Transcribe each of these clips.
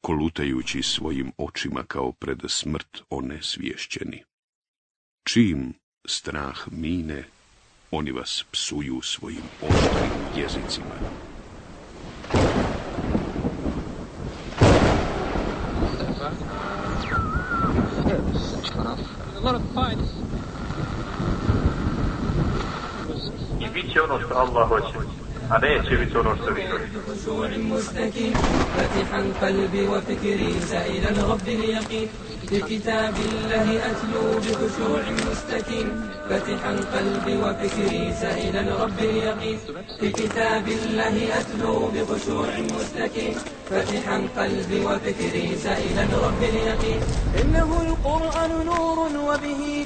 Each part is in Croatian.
kolutajući svojim očima kao pred smrt onesvješćeni. Čim strah mine, oni vas psuju svojim oštrim jezicima. I bit će ono što Allah hoće. A neće biti ono što vi مستكين فاتحا قلبي وفكري سائلا رب اليقين. بكتاب الله أتلو بخشوع مستكين فاتحا قلبي وفكري سائلا رب اليقين. بكتاب الله أتلو بخشوع مستكين فاتحا قلبي وفكري سائلا رب اليقين. إنه القرآن نور وبه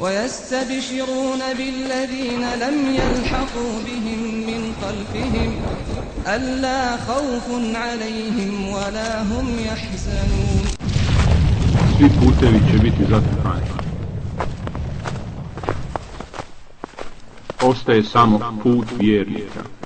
ويستبشرون بالذين لم يلحقوا بهم من خلفهم ألا خوف عليهم ولا هم يحزنون Svi putevi će biti zatrpani. Ostaje samo put vjernika.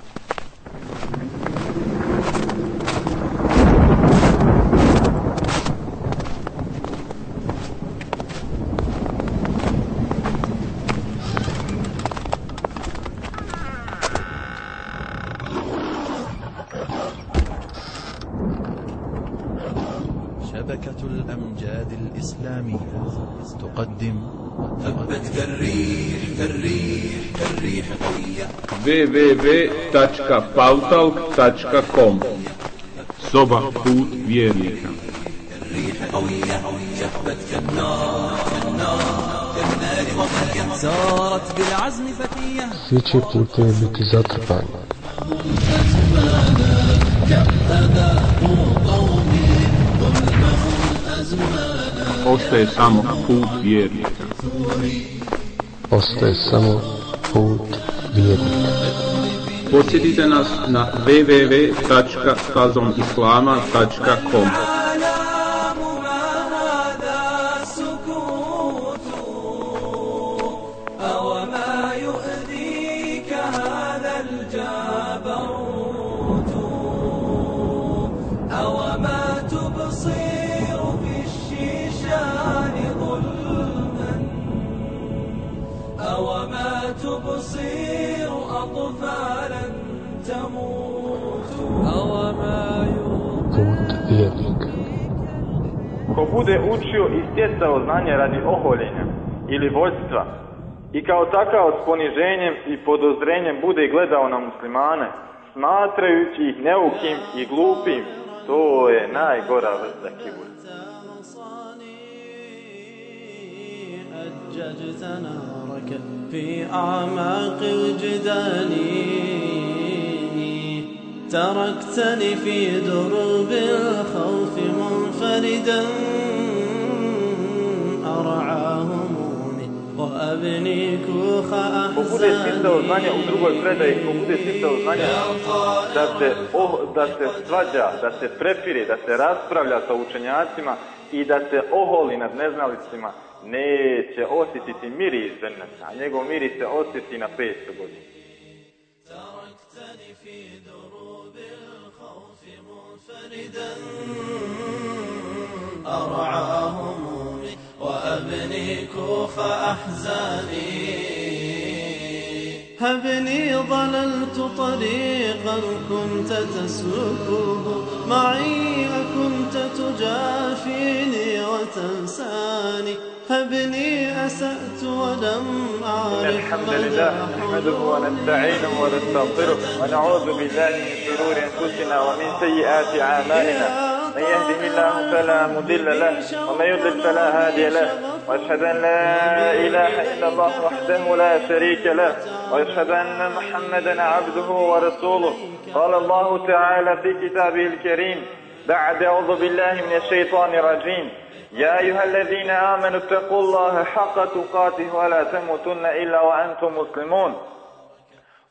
www.pautalk.com Soba put vjernika Svi će putevi biti zatrpani. Ostaje samo put vjernika. Ostaje samo put vjernika. Posjetite nas na www.fazomislama.com bude učio i stjecao znanje radi oholjenja ili voljstva i kao takav s poniženjem i podozrenjem bude gledao na muslimane, smatrajući ih neukim i glupim, to je najgora vrsta kibura. أججت نارك في أعماق الجدال تركتني في دروب الخوف منفردا Ko bude sticao znanje u drugoj predaji, ko bude sticao znanje da se, oh, da se svađa, da se prepire, da se raspravlja sa učenjacima i da se oholi nad neznalicima, neće osjetiti miris dženeta, a njegov miris se osjeti na 500 godina. تركتني في دروب الخوف منفردا أرعى همومي وأبني كوخ أحزاني هبني ضللت طريق طريقا كنت تسلكه معي كنت تجافيني وتنساني. هب لي أسأت ولم أعرف الحمد لله نحمده. ونستعينه ونستغفره ونعوذ بالله من شرور أنفسنا ومن سيئات أعمالنا. من يهده الله فلا مضل له ومن يضلل فلا هادي له. وأشهد أن لا إله إلا الله وحده لا شريك له وأشهد أن محمدا عبده ورسوله. قال الله تعالى في كتابه الكريم بعد أعوذ بالله من الشيطان الرجيم. يا أيها الذين آمنوا اتقوا الله حق تقاته ولا تموتن إلا وأنتم مسلمون.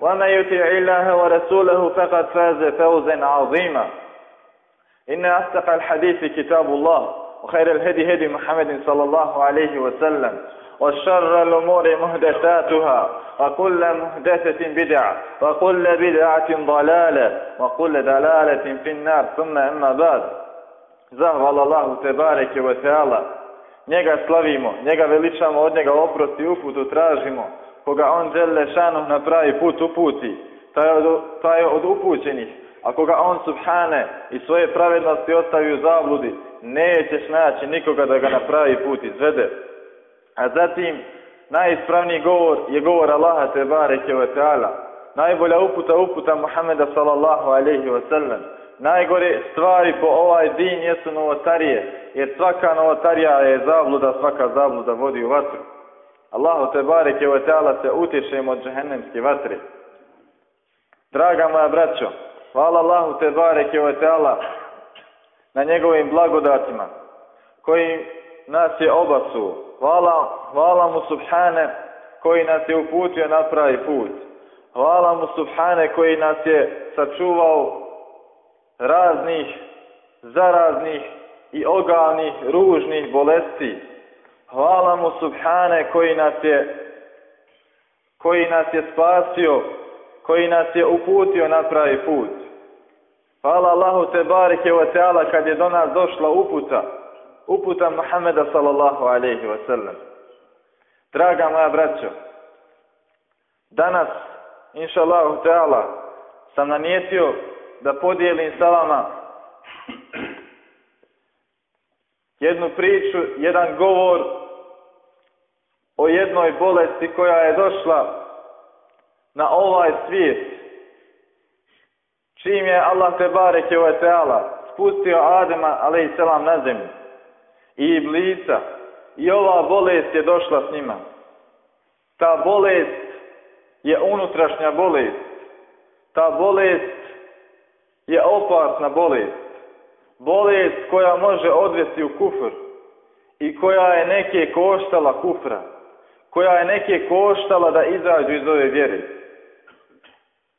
ومن يطع الله ورسوله فقد فاز فوزا عظيما إن أصدق الحديث كتاب الله وخير الهدي هدي محمد صلى الله عليه وسلم وشر الأمور محدثاتها وكل محدثة بدعة وكل بدعة ضلالة وكل ضلالة في النار ثم أما بعد te bareke ve teala. Njega slavimo, njega veličamo, od njega oprosti i uputu tražimo. Koga on žele šanuh na pravi put uputi, taj od, taj od upućenih. A koga on subhane i svoje pravednosti ostavi u zabludi, nećeš naći nikoga da ga na pravi put izvede. A zatim, najispravniji govor je govor Allaha te bareke ve teala. Najbolja uputa uputa Muhammeda sallallahu alaihi sallam najgore stvari po ovaj din jesu novotarije, jer svaka novotarija je zabluda, svaka zabluda vodi u vatru. Allahu te bareke ve teala se utješemo od džehennemske vatre. Draga moja braćo, hvala Allahu te bareke ve teala na njegovim blagodatima koji nas je obasu. Hvala, hvala mu subhane koji nas je uputio na pravi put. Hvala mu subhane koji nas je sačuvao raznih, zaraznih i ogavnih, ružnih bolesti. Hvala mu Subhane koji nas je koji nas je spasio, koji nas je uputio na pravi put. Hvala Allahu te bareke ve teala kad je do nas došla uputa, uputa Muhameda sallallahu alejhi ve sellem. Draga moja braćo, danas inša Allahu teala sam nanijetio da podijelim sa vama jednu priču, jedan govor o jednoj bolesti koja je došla na ovaj svijet. Čim je Allah te bareke ve teala spustio Adema alejhi selam na zemlju i Iblisa i ova bolest je došla s njima. Ta bolest je unutrašnja bolest. Ta bolest je opasna bolest. Bolest koja može odvesti u kufr i koja je neke koštala kufra. Koja je neke koštala da izađu iz ove vjere.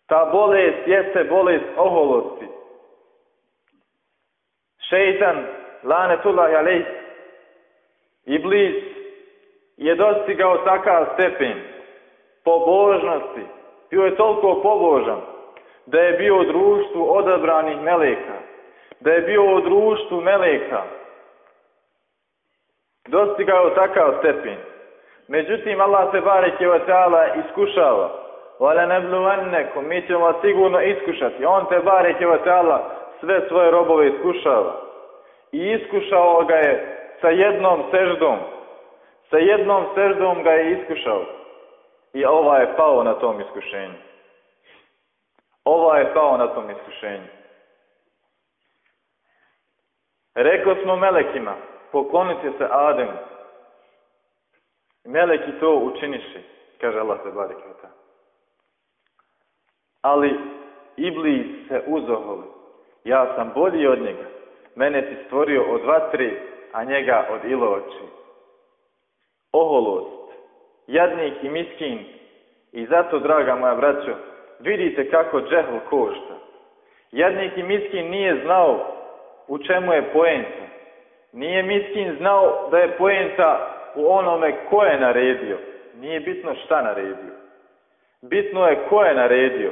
Ta bolest jeste bolest oholosti. Šeitan, lanetullahi alejh, Iblis je dostigao takav stepen pobožnosti. Bio je toliko pobožan da je bio u društvu odabranih meleka, da je bio u društvu meleka, dostigao takav stepen. Međutim, Allah se bareke wa ta'ala iskušava. Vala nebluvannekom, mi ćemo vas sigurno iskušati. On te bareke wa ta'ala sve svoje robove iskušava. I iskušao ga je sa jednom seždom. Sa jednom seždom ga je iskušao. I ova je pao na tom iskušenju. Ova je pao na tom iskušenju. Rekao smo melekima, poklonite se Ademu. Meleki to učiniši, kaže Allah se barek Ali Iblis se uzoholi. Ja sam bolji od njega. Mene si stvorio od vatre, a njega od iloči. Oholost, jadnik i miskin. I zato, draga moja braćo, vidite kako džehl košta. Jadnik i miskin nije znao u čemu je poenta. Nije miskin znao da je poenta u onome ko je naredio. Nije bitno šta naredio. Bitno je ko je naredio.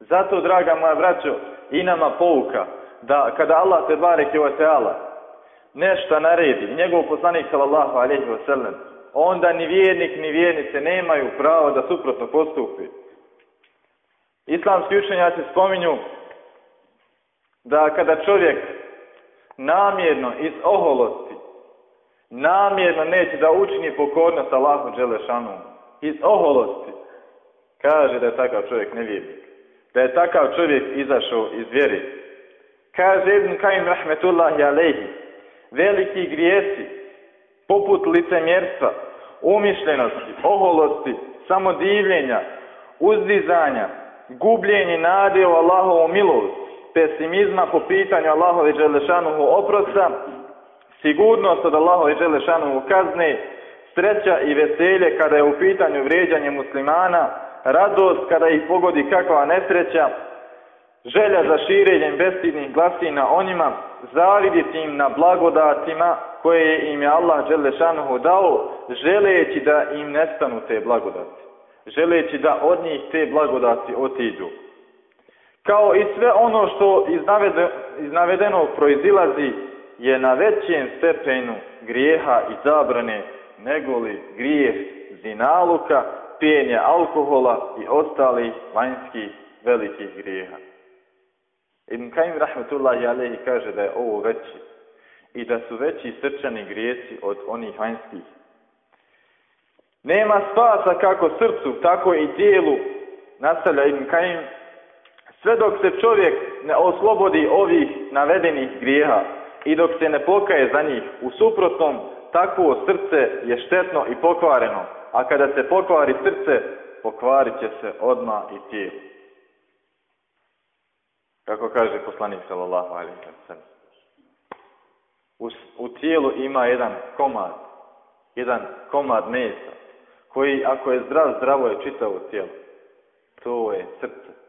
Zato, draga moja braćo, i nama pouka, da kada Allah te bareke o teala nešto naredi, njegov poslanik sallallahu alaihi wa sallam, onda ni vjernik ni vjernice nemaju pravo da suprotno postupi. Islamski učenjaci spominju da kada čovjek namjerno iz oholosti namjerno neće da učini pokornost Allahu Đelešanu iz oholosti kaže da je takav čovjek nevjernik da je takav čovjek izašao iz vjeri kaže Ibn Kajim rahmetullahi alejhi veliki grijesi poput licemjerstva umišljenosti, oholosti samodivljenja uzdizanja gubljenje nade u Allahovu milost pesimizma po pitanju Allahove Đelešanuhu oprosta, sigurnost od Allahove Đelešanuhu kazne, sreća i veselje kada je u pitanju vrijeđanje muslimana, radost kada ih pogodi kakva nesreća, želja za širenjem bestidnih glasina o njima, zaviditi im na blagodatima koje im je Allah Đelešanuhu dao, želeći da im nestanu te blagodati, želeći da od njih te blagodati otiđu kao i sve ono što iz, navede, iz navedenog proizilazi je na većem stepenu grijeha i zabrane negoli grijeh zinaluka, pijenja alkohola i ostalih vanjskih velikih grijeha. Ibn Kajim rahmetullahi alehi kaže da je ovo veći i da su veći srčani grijesi od onih vanjskih. Nema spasa kako srcu, tako i tijelu, nastavlja Ibn Kajim sve dok se čovjek ne oslobodi ovih navedenih grijeha i dok se ne pokaje za njih, u suprotnom takvo srce je štetno i pokvareno, a kada se pokvari srce, pokvarit će se odma i tijelo. Kako kaže poslanik sallallahu alaihi u, u tijelu ima jedan komad, jedan komad mesa, koji ako je zdrav, zdravo je čitavo tijelo. To je srce.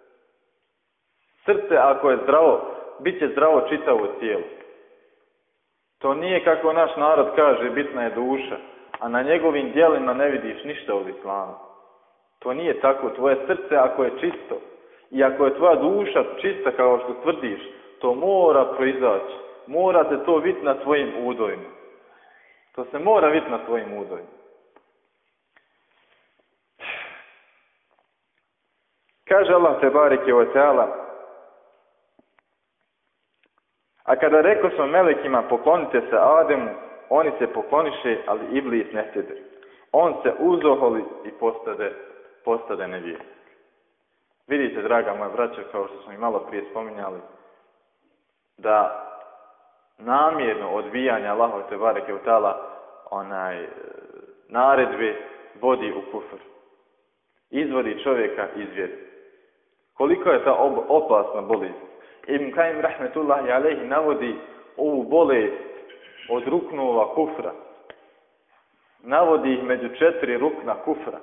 Srce ako je zdravo, bit će zdravo čitavo tijelo. To nije kako naš narod kaže, bitna je duša, a na njegovim dijelima ne vidiš ništa od islama. To nije tako. Tvoje srce ako je čisto i ako je tvoja duša čista kao što tvrdiš, to mora proizaći. Mora se to vidjeti na tvojim udojima. To se mora vidjeti na tvojim udojima. Kaže Allah te bareke o teala, A kada rekao smo melekima poklonite se Ademu, oni se pokloniše, ali Iblis ne htjede. On se uzoholi i postade, postade nevjernik. Vidite, draga moja braća, kao što smo i malo prije spominjali, da namjerno odbijanje Allahove te bareke utala onaj naredbe vodi u kufr. Izvodi čovjeka iz vjeri. Koliko je ta opasna bolest? Ibn Kajim rahmetullahi alaihi navodi ovu bolest od ruknova kufra. Navodi ih među četiri rukna kufra.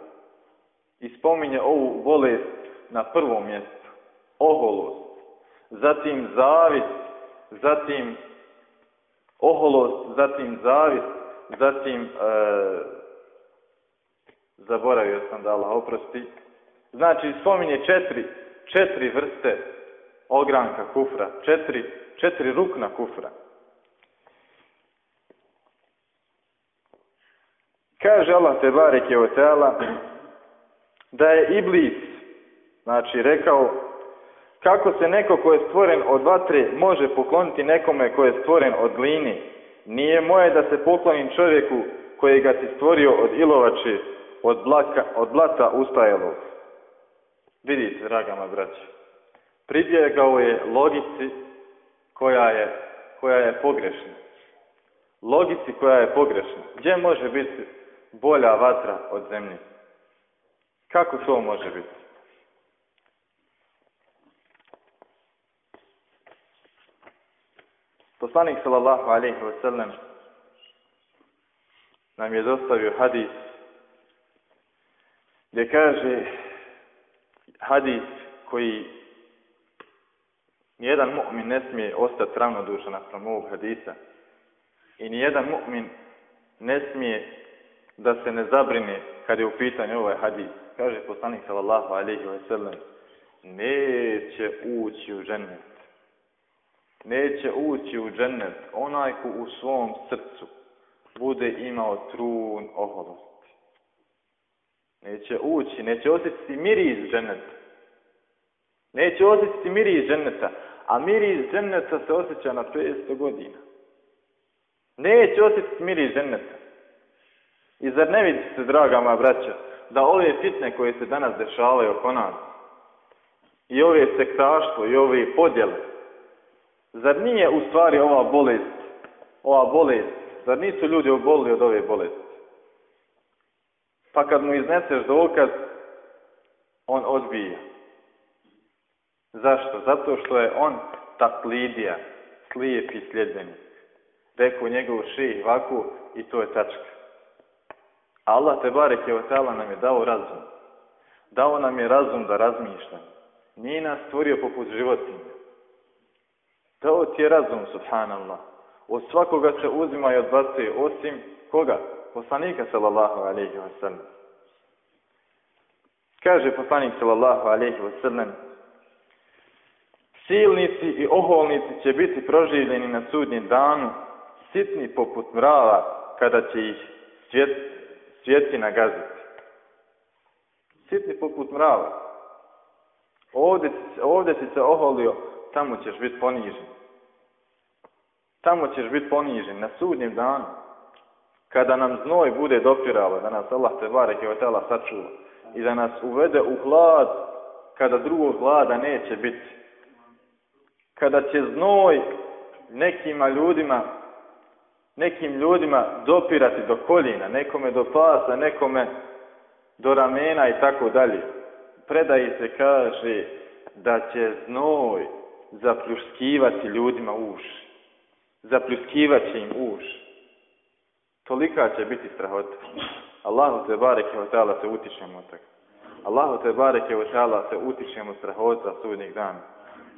I spominje ovu bolest na prvom mjestu. Oholost. Zatim zavist. Zatim oholost. Zatim zavist. Zatim e, zaboravio sam da Allah oprosti. Znači spominje četiri, četiri vrste ogranka kufra, četiri, četiri rukna kufra. Kaže Allah te bareke da je Iblis, znači rekao kako se neko ko je stvoren od vatre može pokloniti nekome ko je stvoren od gline. Nije moje da se poklonim čovjeku koji ga ti stvorio od ilovače, od, blaka, od blata ustajelog. Vidite, dragama braći, pribjegao je logici koja je, koja je pogrešna. Logici koja je pogrešna. Gdje može biti bolja vatra od zemlje? Kako to može biti? Poslanik sallallahu alaihi wa sallam nam je dostavio hadis gdje kaže hadis koji Nijedan mu'min ne smije ostati ravnodušan naspram ovog hadisa. I nijedan mu'min ne smije da se ne zabrine kad je u pitanju ovaj hadis. Kaže poslanik sallallahu alaihi wa sallam, neće ući u džennet. Neće ući u džennet onaj ko u svom srcu bude imao trun oholosti. Neće ući, neće osjetiti miris dženeta. Neće osjetiti miris dženeta, a miris dženeta se osjeća na 500 godina. Neće osjetiti miris dženeta. I zar ne vidite, draga moja braća, da ove fitne koje se danas dešavaju oko nas, i ove sektaštvo, i ove podjele, zar nije u stvari ova bolest, ova bolest, zar nisu ljudi obolili od ove bolesti? Pa kad mu izneseš dokaz, on odbija. Zašto? Zato što je on taklidija, slijepi sljedbenik. Rekao njegov ših ovako i to je tačka. Allah te barek je nam je dao razum. Dao nam je razum da razmišljamo. Nije nas stvorio poput životinja. Dao ti je razum, subhanallah. Od svakoga se uzima i odbacuje, osim koga? Poslanika, sallallahu alaihi wa sallam. Kaže poslanik, sallallahu alaihi wa sallam, silnici i oholnici će biti proživljeni na sudnjem danu, sitni poput mrava, kada će ih svjet, svjetci nagaziti. Sitni poput mrava. Ovdje, ovdje si se oholio, tamo ćeš biti ponižen. Tamo ćeš biti ponižen, na sudnjem danu. Kada nam znoj bude dopiralo, da nas Allah te je tela sačuva i da nas uvede u hlad, kada drugog hlada neće biti. Kada će znoj nekima ljudima nekim ljudima dopirati do koljina, nekome do pasa, nekome do ramena i tako dalje. Predaji se kaže da će znoj zapljuskivati ljudima uši. Zapljuskivat će im uši. Tolika će biti strahota. Allahu te bareke ta'ala se utičemo od toga. Allahu te bareke ta'ala se utičemo strahota sudnjeg dana.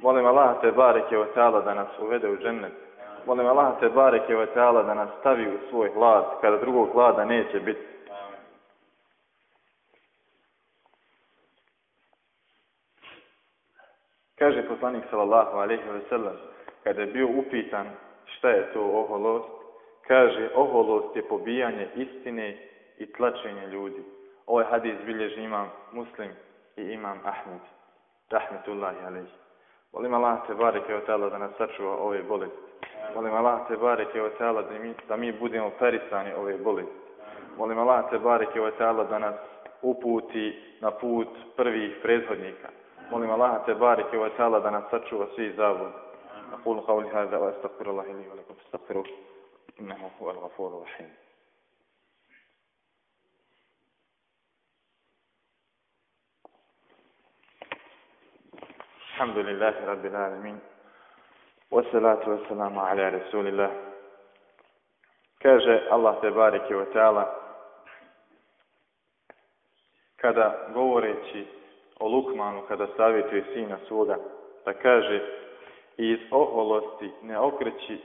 Molim Allah te bareke wa ta'ala da nas uvede u džennet Molim Allah te bareke ve taala da nas stavi u svoj hlad kada drugog hlada neće biti. Kaže poslanik sallallahu alejhi ve sellem kada je bio upitan šta je to oholost, kaže oholost je pobijanje istine i tlačenje ljudi. Ovaj hadis bilježi imam Muslim i imam Ahmed. Rahmetullahi alejhi. Molim Allah te bareke ve taala da nas sačuva ove bolesti. Molim Allah te bareke o teala da mi, da mi budemo perisani ove bolesti. Molim Allah te bareke o teala da nas uputi na put prvih prethodnika. Molim Allah te bareke o teala da nas sačuva svi zavod. أقول قولي هذا وأستغفر الله لي ولكم فاستغفروه إنه هو الغفور الرحيم الحمد لله رب العالمين Wassalatu wassalamu ala rasulillah. Kaže Allah te bareke wa ta'ala kada govoreći o Lukmanu, kada savjetuje sina svoga, da kaže iz oholosti ne okreći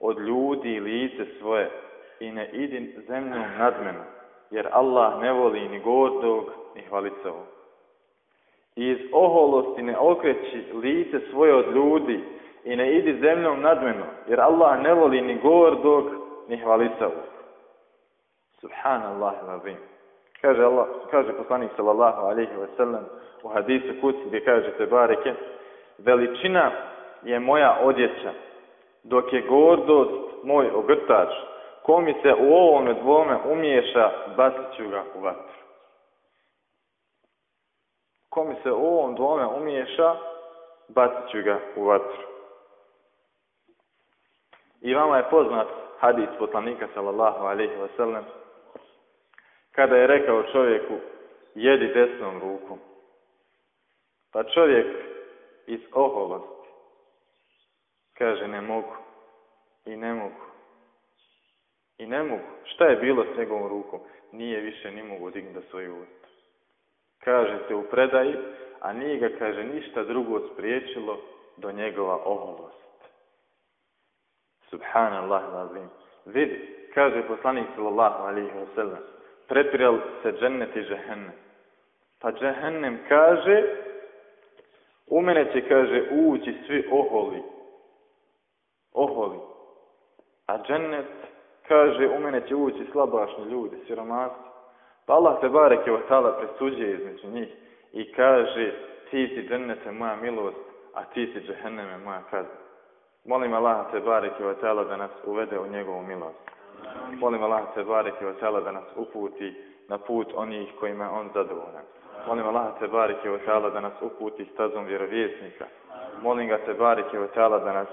od ljudi lice svoje i ne idi zemljom nadmeno, jer Allah ne voli ni gordog, ni hvalicovo. Iz oholosti ne okreći lice svoje od ljudi i ne idi zemljom nadmeno, jer Allah ne voli ni gordog, ni hvalisavu. Subhanallah azim. Kaže, Allah, kaže poslanik sallallahu alaihi wa sallam u hadisu kuci gdje kaže te bareke, veličina je moja odjeća, dok je gordost moj ogrtač, ko mi se u ovome dvome umiješa, bacit ću ga u vatru. Ko mi se u ovom dvome umiješa, bacit ću ga u vatru. I vama je poznat hadis poslanika sallallahu alaihi wasallam kada je rekao čovjeku jedi desnom rukom. Pa čovjek iz oholosti kaže ne mogu i ne mogu i ne mogu. Šta je bilo s njegovom rukom? Nije više ni mogu dignuti svoju usta. Kaže se u predaji, a nije ga, kaže, ništa drugo spriječilo do njegova oholost. Subhanallah lazim. Vidi, kaže poslanik sallallahu alaihi wa sallam, prepirali se džennet i žehennem. Pa džehennem kaže, u mene će, kaže, ući svi oholi. Oholi. A džennet kaže, u mene će ući slabašni ljudi, siromasi. Pa Allah te barek je otala presuđuje između njih i kaže, ti si džennete moja milost, a ti si džehenneme moja kazna. Molim Allah te barek je otala da nas uvede u njegovu milost. Molim Allah te barek je otala da nas uputi na put onih kojima je on zadovoljan. Molim Allah te bareke ve taala da nas uputi stazom vjerovjesnika. Molim ga te bareke ve taala da nas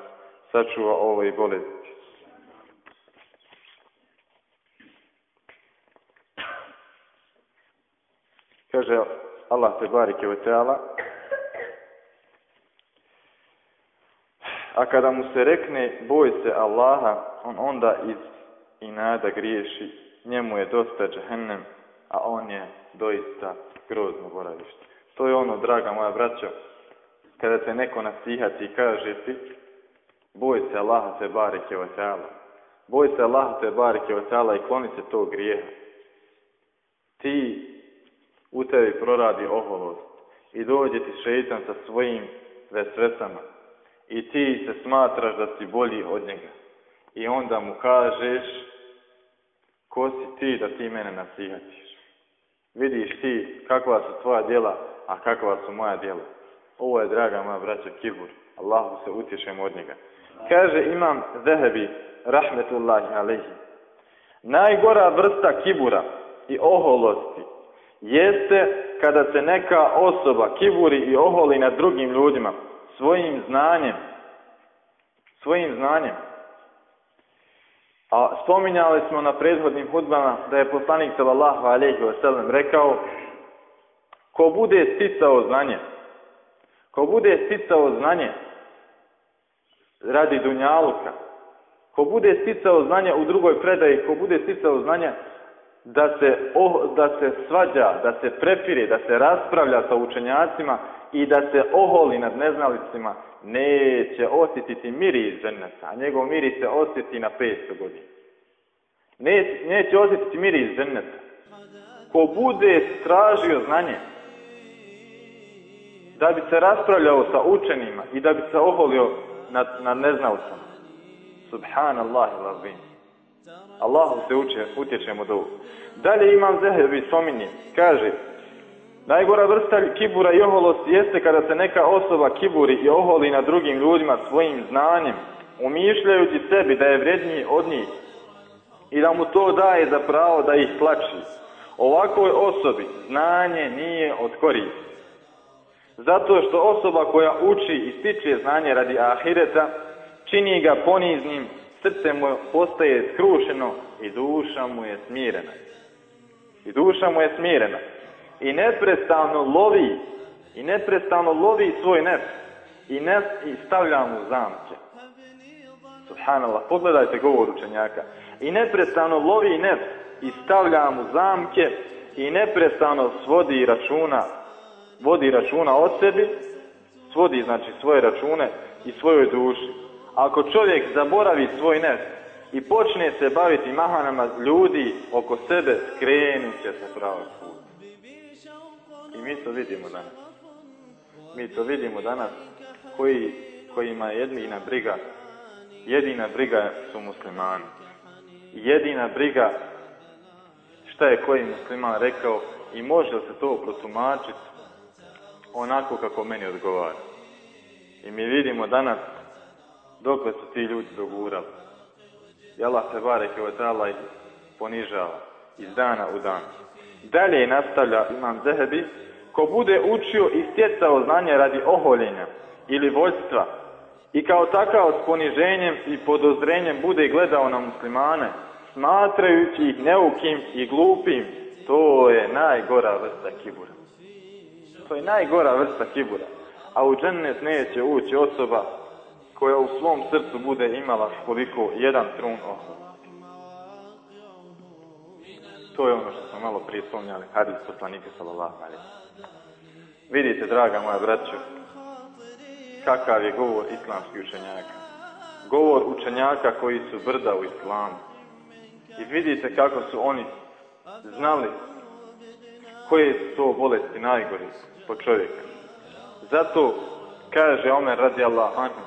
sačuva ovoj bolesti. Kaže Allah te bareke ve taala A kada mu se rekne boj se Allaha, on onda iz inada griješi, njemu je dosta džehennem, a on je doista grozno boravište. To je ono, draga moja braćo, kada te neko nasihati i kaže ti, boj se Allaha te bareke o ta'ala. Boj se Allaha te bareke o ta'ala i kloni se tog grijeha. Ti u tebi proradi oholost i dođe ti šeitan sa svojim vesvesama i ti se smatraš da si bolji od njega. I onda mu kažeš ko si ti da ti mene nasihatiš. Vidiš ti kakva su tvoja djela, a kakva su moja djela. Ovo je, draga moja braća, kibur. Allahu se utješemo od njega. Kaže imam Zehebi, rahmetullahi alaihi. Najgora vrsta kibura i oholosti jeste kada se neka osoba kiburi i oholi nad drugim ljudima svojim znanjem. Svojim znanjem. A spominjali smo na prethodnim hudbama da je poslanik sallallahu alejhi ve sellem rekao ko bude sticao znanje ko bude sticao znanje radi dunjaluka ko bude sticao znanje u drugoj predaji ko bude sticao znanje da se, oh, da se svađa, da se prepire, da se raspravlja sa učenjacima i da se oholi nad neznalicima, neće osjetiti miris dženeta, a njegov miris se osjeti na 500 godina. Neće, neće osjetiti miris dženeta. Ko bude tražio znanje, da bi se raspravljao sa učenima i da bi se oholio nad, nad neznalicama. Subhanallah i. Allahu se uče, utječemo do Dalje imam Zehebi Somini, kaže, najgora vrsta kibura i oholosti jeste kada se neka osoba kiburi i oholi na drugim ljudima svojim znanjem, umišljajući sebi da je vredniji od njih i da mu to daje za pravo da ih plači. Ovakvoj osobi znanje nije od koristi. Zato što osoba koja uči i stiče znanje radi ahireta, čini ga poniznim, srce mu postaje skrušeno i duša mu je smirena. I duša mu je smirena. I neprestano lovi, i neprestano lovi svoj nefs i, ne, i stavlja mu zamke. Subhanallah, pogledajte govor učenjaka. I neprestano lovi nefs i stavlja mu zamke i neprestano svodi računa, vodi računa od sebi, svodi znači svoje račune i svojoj duši. Ako čovjek zaboravi svoj nefs i počne se baviti mahanama ljudi oko sebe, skrenut će se pravo put. I mi to vidimo danas. Mi to vidimo danas koji, kojima je jedina briga, jedina briga su muslimani. Jedina briga šta je koji musliman rekao i može se to protumačiti onako kako meni odgovara. I mi vidimo danas dokle su ti ljudi dogurali. I Allah se bareke od Allah ih ponižava iz dana u dan. Dalje nastavlja Imam Zehebi, ko bude učio i stjecao znanje radi oholjenja ili voljstva i kao takav s poniženjem i podozrenjem bude gledao na muslimane, smatrajući ih neukim i glupim, to je najgora vrsta kibura. To je najgora vrsta kibura. A u džennet neće ući osoba koja u svom srcu bude imala koliko jedan trun. To je ono što smo malo prije spomnjali, hadis poslanike sallallahu Vidite, draga moja braćo, kakav je govor islamskih učenjaka. Govor učenjaka koji su brda u islamu. I vidite kako su oni znali koje su to bolesti najgori po čovjeka. Zato kaže Omer radijallahu anhu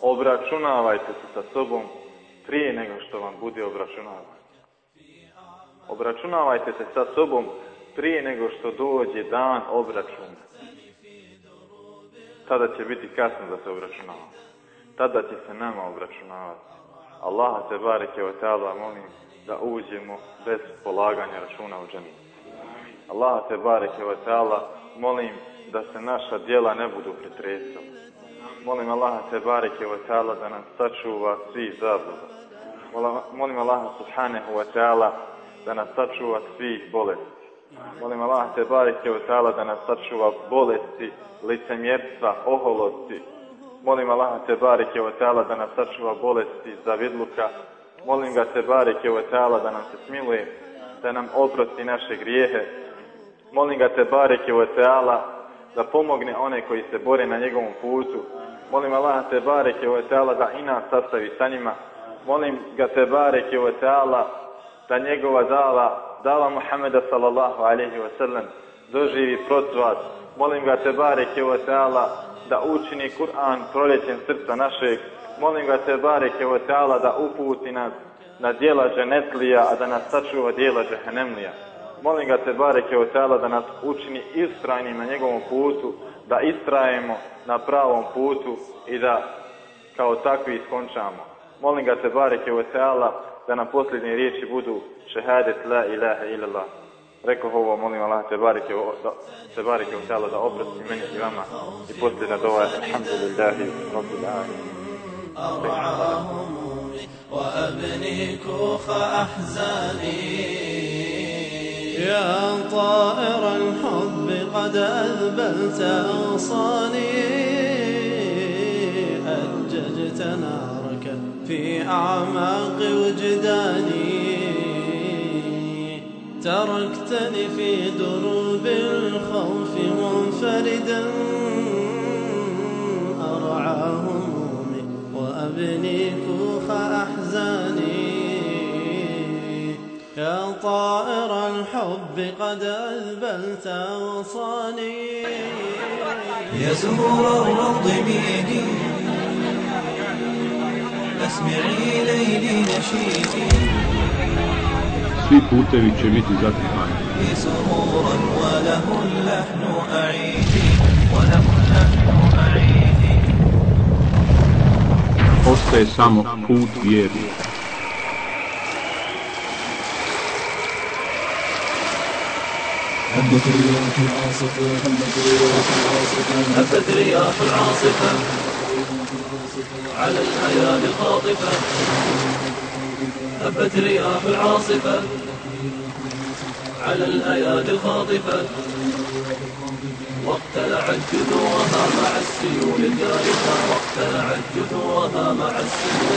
obračunavajte se sa sobom prije nego što vam bude obračunavanje. Obračunavajte se sa sobom prije nego što dođe dan obračuna. Tada će biti kasno da se obračunava. Tada će se nama obračunavati. Allah te bareke o ta'ala molim da uđemo bez polaganja računa u dženu. Allah te bareke o ta'ala molim da se naša djela ne budu pretresala. Molim Allaha te bareke o ta'ala da nas sačuva svih zabluda. Molim Allaha subhanahu wa ta'ala da nas sačuva svih bolesti. Molim Allah te bareke o ta'ala da nas sačuva bolesti, licemjerstva, oholosti. Molim Allah te bareke o ta'ala da nas sačuva bolesti zavidluka. Molim ga te bareke o ta'ala da nam se smiluje, da nam oprosti naše grijehe. Molim ga te bareke o ta'ala da pomogne one koji se bore na njegovom putu. Molim Allah te bareke o ta'ala da i nas sastavi sa njima. Molim ga te bareke o ta'ala da njegova dala dala Muhammeda sallallahu alaihi wa sallam doživi procvat. Molim ga te bareke o ta'ala da učini Kur'an proljećem srca našeg. Molim ga te bareke o ta'ala da uputi nas na dijela dženetlija, a da nas sačuva dijela džehennemlija. Molim ga te bareke o ta'ala da nas učini istrajnim na njegovom putu, da istrajemo na pravom putu i da kao takvi iskončamo. Molim ga te bareke o ta'ala da nam posljednje riječi budu šehadet la ilaha illallah. Rekao ovo, molim Allah, te barike, da, te barike u tijelo da oprosti meni i vama. I posljedna dova alhamdulillahi, rabbil alamin. وأبني كوخ أحزاني يا طائر الحب قد أذبلت أغصاني أججت نارك في أعماق وجداني. تركتني في دروب الخوف منفردا أرعى همومي وأبني كوخ أحزاني يا طائر الحب قد أذبلت أغصاني يا زهور الروض ميدي أسمعي ليلي نشيدي Svi putevi će biti zatrpani. سرورا وله اللحن أعيدي وله اللحن أعيدي Ostaje samo put vjernika. هبت رياح العاصفة على الأيام هبت العاصفة على الأيادي الخاطفة واقتلعت جذورها مع السيول الجارفة واقتلعت جذورها مع السيول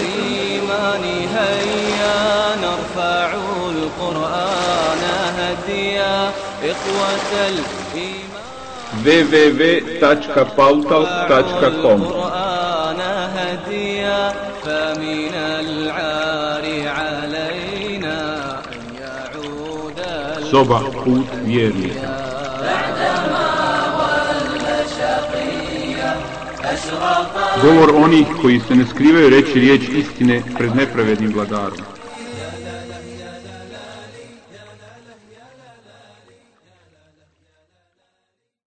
الإيمان هيا نرفع القرآن هديا إخوة الإيمان www.pautal.com القرآن هديا فمن العار علينا أن يعود Soba put vjernika. Govor onih koji se ne skrivaju reći riječ istine pred nepravednim vladarom.